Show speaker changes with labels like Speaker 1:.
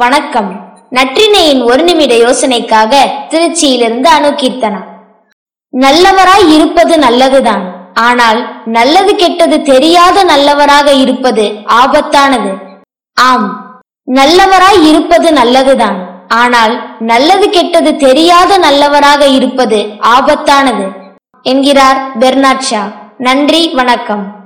Speaker 1: வணக்கம். நற்றினையின் ஒரு நிமிட யோசனைக்காக திருச்சியிலிருந்து அணுகீர்த்தனா நல்லவராய் இருப்பது நல்லதுதான். ஆனால் நல்லது கெட்டது தெரியாத நல்லவராக இருப்பது ஆபத்தானது. ஆம் நல்லவராய் இருப்பது நல்லதுதான். ஆனால் நல்லது கெட்டது தெரியாத நல்லவராக இருப்பது ஆபத்தானது. என்கிறார் பெர்னாட் ஷா. நன்றி வணக்கம்.